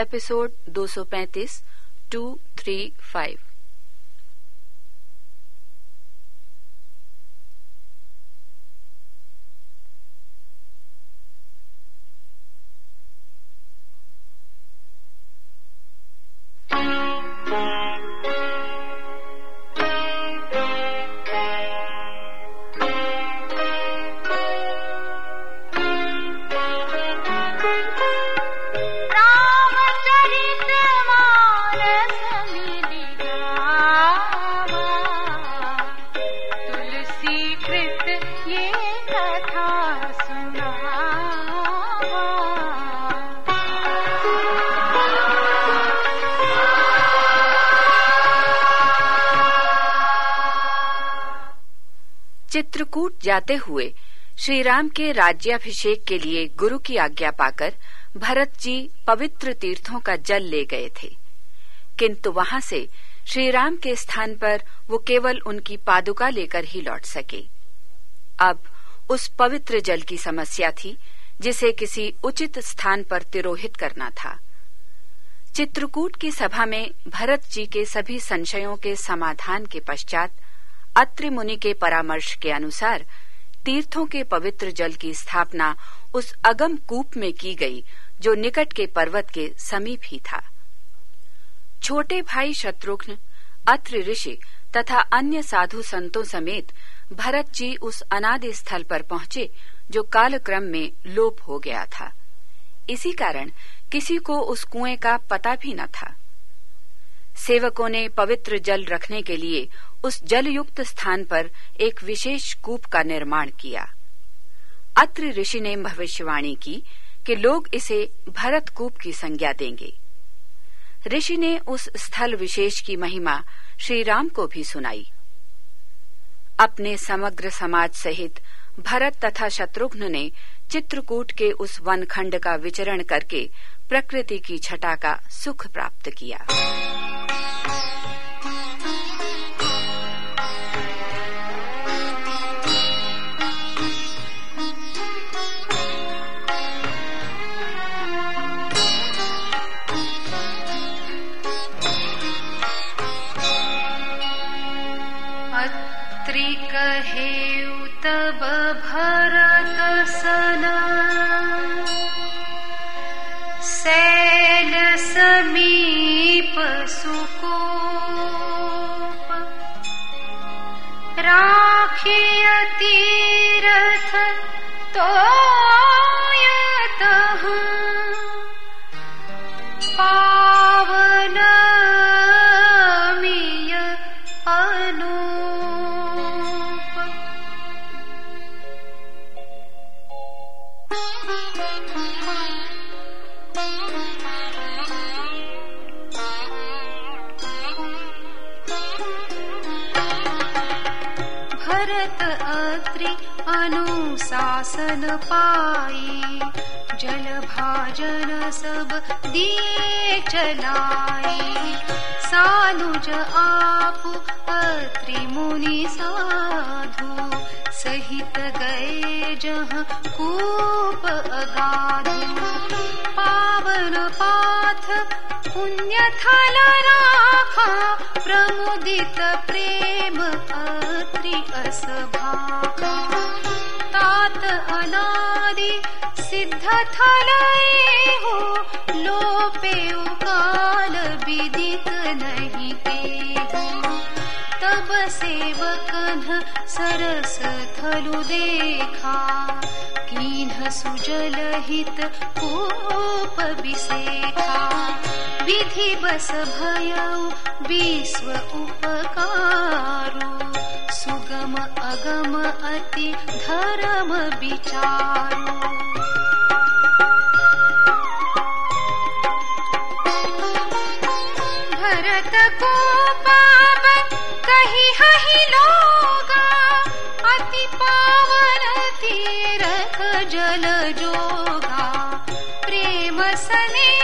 Episode 235 235 जाते हुए श्री राम के राज्याभिषेक के लिए गुरु की आज्ञा पाकर भरत जी पवित्र तीर्थों का जल ले गए थे। किंतु वहाँ से श्री राम के स्थान पर वो केवल उनकी पादुका लेकर ही लौट सके। अब उस पवित्र जल की समस्या थी, जिसे किसी उचित स्थान पर तिरोहित करना था। चित्रकूट की सभा में भरत जी के सभी संशयों के समाधान के पश्चात अत्रि मुनि के परामर्श के अनुसार तीर्थों के पवित्र जल की स्थापना उस अगम कूप में की गई, जो निकट के पर्वत के समीप ही था। छोटे भाई शत्रुघ्न, अत्रि ऋषि तथा अन्य साधु संतों समेत भरत जी उस अनादि स्थल पर पहुँचे, जो कालक्रम में लोप हो गया था। इसी कारण किसी को उस कुएँ का पता भी न था। सेवकों ने पवित्र जल रखने के लिए उस जलयुक्त स्थान पर एक विशेष कूप का निर्माण किया। अत्र ऋषि ने भविष्यवाणी की कि लोग इसे भरत कूप की संज्ञा देंगे। ऋषि ने उस स्थल विशेष की महिमा श्री राम को भी सुनाई। अपने समग्र समाज सहित भरत तथा शत्रुघ्न ने चित्रकूट के उस वनखंड का विचरण करके प्रकृति की छटा का सुख प्राप्त किया। कहे तब भरत सना। सैल समीप सुकोप। राखिय तीरथ तो अत्रि अनुशासन पाई जल भाजन सब दिए चलाई सानुज आप अत्रि मुनि साधु। सहित गए जह कूप अगाधु। पावन पाथ पुण्य राखा प्रमुदित प्रेम अत्रि असभाखा तात अनादि सिद्ध हो लोपे काल विदित नहीं के तब सेवकन सरस थलु देखा कीन्ह सुजल हित कोप विसेखा बस भयउ विश्व उपकारो। सुगम अगम अति धर्म विचारो। भरत को पावन कही हहि लोगा अति पावन तीरथ जल जोगा। प्रेम सनेम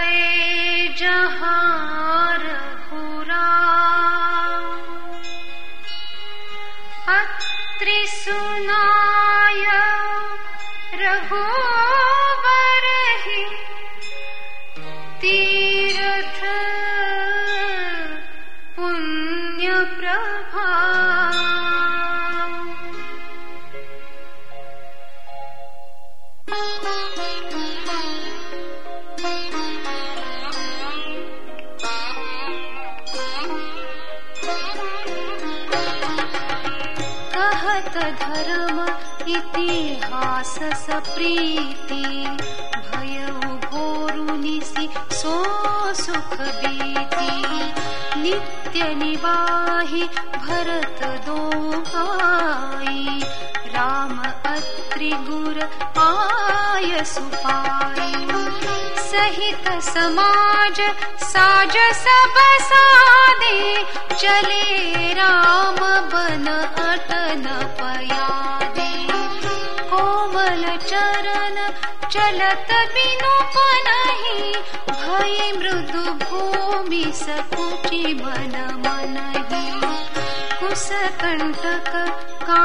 त धर्म इतिहास सप्रीति। भय भोरुनिसि सो सुखबीति नित्य निवाहि भरत दोहायि राम अत्रिगुर आयसुपाय सहित समाज साज सब सादे चले राम बन अटन पयादे। कोमल चरण चलत बिनु पनहि। भय मृदु भूमि सकुचि मनहि। कुश कंटक का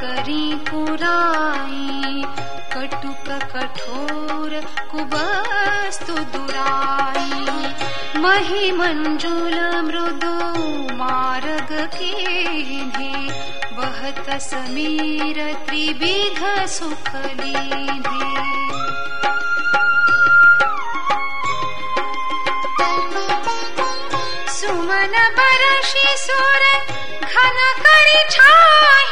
करी पुराई कटुक कठोर कुबस्तु दुराई। मही मंजुल मृदु मार्ग बहत समीर त्रिविध लीधे सुमन घन करि बिटप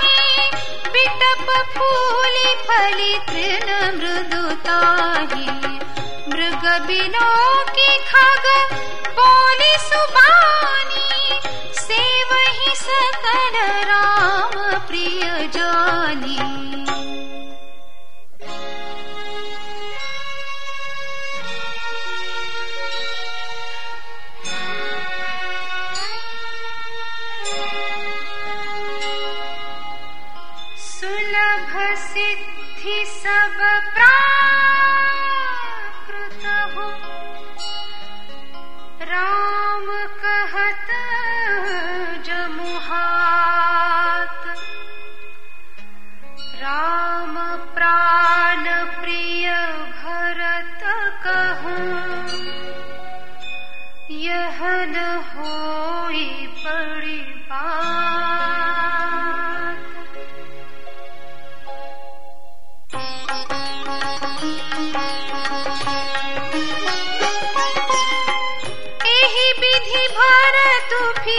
फूली फली तृण मृदुताही मृग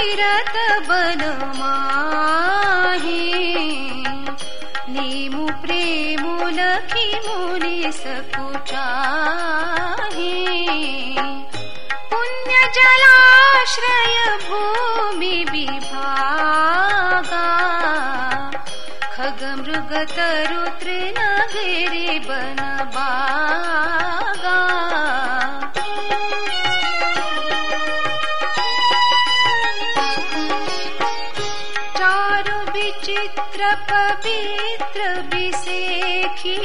फिरत बन माहे नीमु प्रेमु लखी मुनि सकुचाहे। पुण्य जलाश्रय भूमि विभागा। खग मृग तरु तृण गिरि बन विचित्र पवित्र विसेखी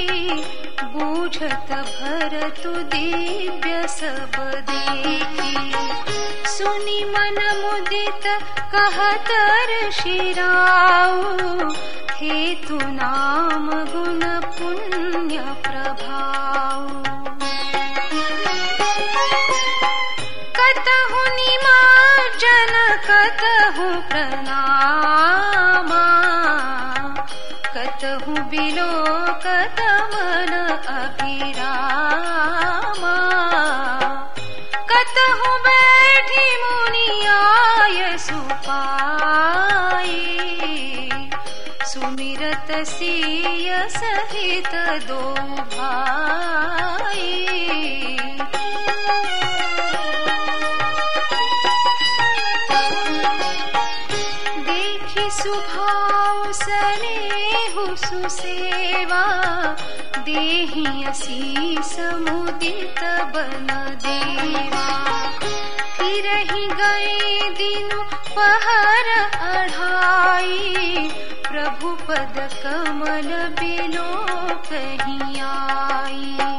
बूझत भरतु दिव्य सब देखी। सुनि मन मुदित कहतर शिराऊ हेतु नाम सिय सहित दो भाई। देखि सुभाव स्नेहु सुसेवा, देहि असीस मुदित बन देवा। फिरहि गए दिनु पहर पद कमल बिलो कहीं आई।